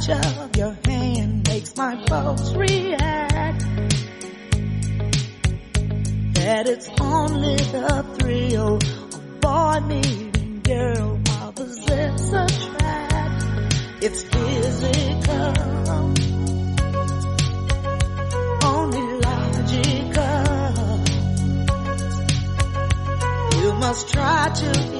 touch of your hand makes my pulse react. That it's only the thrill of boy meeting girl opposites attract. It's physical, only logical. You must try to